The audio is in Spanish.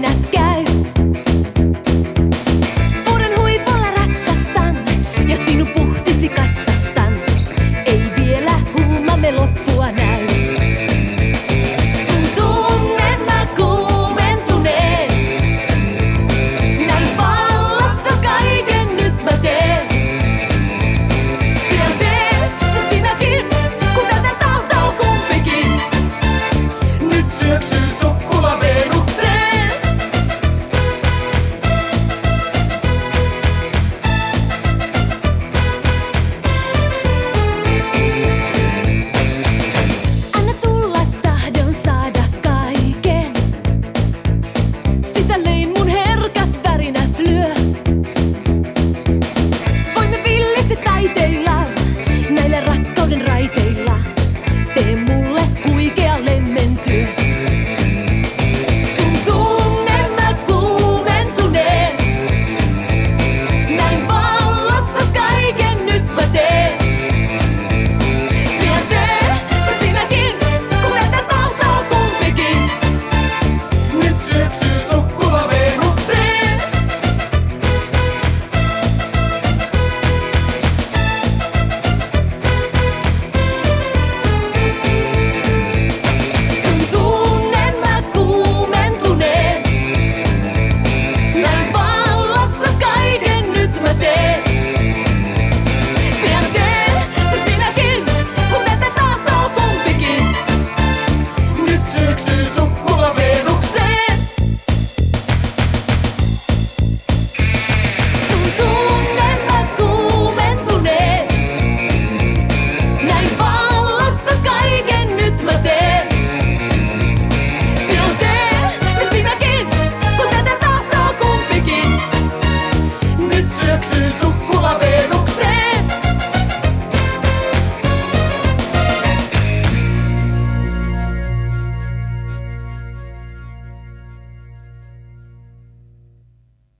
máquinas que